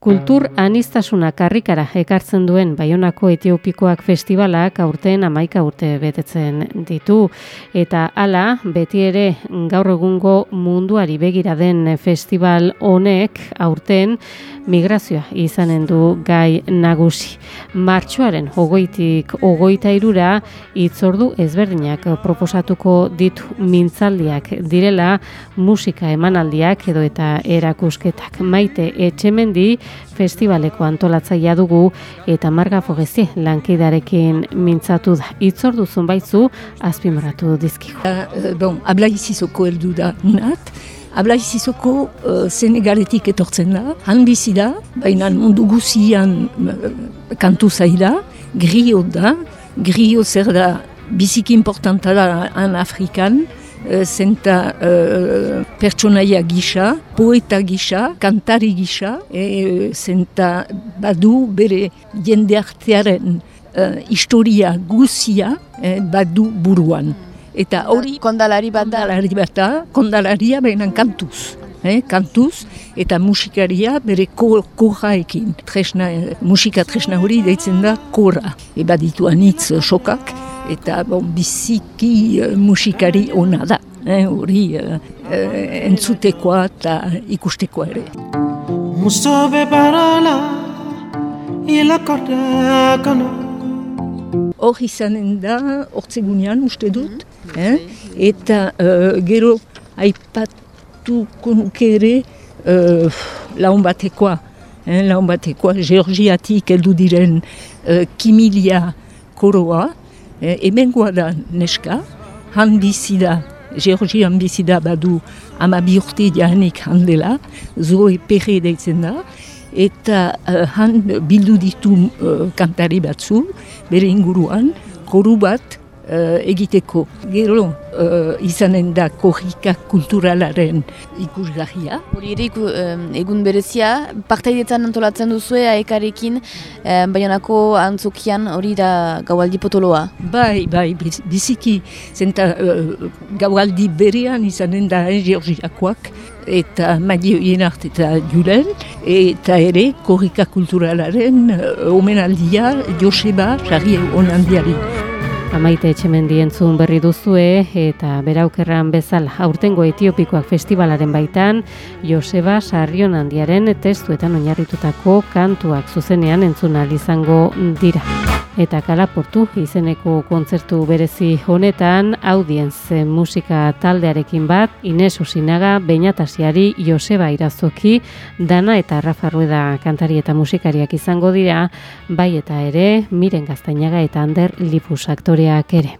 Kultur anistasuna karrikara ekartzen duen Baionako Etiopikoak festivalak aurten amaika urte betetzen ditu. Eta hala, beti ere gaur egungo munduari begira den festival honek aurten migrazioa izanen du gai nagusi. Martxoaren ogoitik ogoita irura itzordu ezberdinak proposatuko ditu mintzaldiak direla musika emanaldiak edo eta erakusketak. Maite etxemendi festivaleko antolatzaia dugu eta marga fogezi lankidarekin mintzatu da. Itzordu zunbaitzu azpimarratu dizkigu. Uh, bon, abla izizoko eldu da unat, abla izizoko uh, senegaletik etortzen da, han bizi da, baina mundu guzian uh, kantu zaida, grio da, grio zer da biziki importanta da han Afrikan, Eh, zenta uh, pertsonaia gisa, poeta gisa, kantari gisa, e, zenta badu bere jende artearen uh, historia guzia badu buruan. Eta hori kondalari bat da. Kondalari bat da, kondalaria behinan kantuz. Eh, kantuz eta musikaria bere korraekin. Tresna, musika tresna hori deitzen da korra. Eba ditu anitz sokak, eta bon, biziki uh, musikari ona da, eh, hori uh, uh, entzutekoa eta ikustekoa ere. Musobe parala, ila Hor izanen da, hortzegunean uste dut, mm eh? eta uh, gero aipatu konukere uh, laun batekoa, eh? laun batekoa, georgiatik eldu diren uh, kimilia koroa, E, hemengoa da neska, han bizi da, Georgian bizi da badu ama bi urte jahenik handela, zoe perre deitzen da, eta uh, han bildu ditu uh, kantari batzu, bere inguruan, koru bat uh, egiteko. Gero uh, izanen da korrika kulturalaren ikusgarria. Hori ere egun berezia, partaidetan antolatzen duzue aekarekin, eh, baionako antzokian hori da gaualdi potoloa? Bai, bai, biziki, zenta uh, gaualdi berean izanen da eh, georgiakoak, eta Madio Ienart eta Julen, eta ere korrika kulturalaren uh, omenaldia Joseba Jarri Onandiari. Amaite etxemendi entzun berri duzue eta beraukerran bezal aurtengo etiopikoak festivalaren baitan Joseba Sarrion handiaren testuetan oinarritutako kantuak zuzenean entzun izango dira. Eta kalaportu izeneko kontzertu berezi honetan audienz musika taldearekin bat Ines Usinaga, Beñatasiari, Joseba Irazoki, Dana eta Rafa Rueda kantari eta musikariak izango dira, bai eta ere Miren Gaztainaga eta Ander Lipus aktoreak ere.